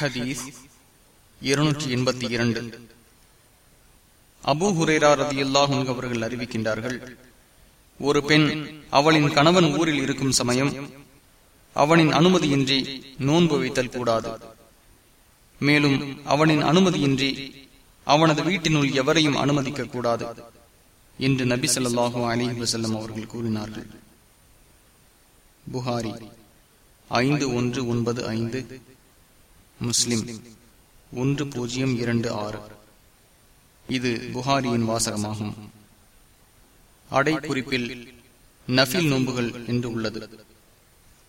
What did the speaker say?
ஹதீஸ் இருநூற்றி எண்பத்தி இரண்டு. அபு ஹுரேரா ரதி அவர்கள் அறிவிக்கின்றார்கள் ஒரு பெண் அவளின் கணவன் ஊரில் இருக்கும் சமயம் அவனின் அனுமதியின்றி நோன்பு வைத்தல் கூடாது. மேலும் அவனின் அனுமதியின்றி அவனது வீட்டினுள் எவரையும் அனுமதிக்க கூடாது என்று நபி சொல்லாஹு அலி வசல்லம் அவர்கள் கூறினார்கள். புகாரி ஐந்து ஒன்று ஒன்பது ஐந்து. முஸ்லிம். ஒன்று பூஜ்ஜியம் இரண்டு ஆறு. இது புகாரியின் வாசகமாகும். அடை குறிப்பில் நஃபில் நோன்புகள் என்று உள்ளது.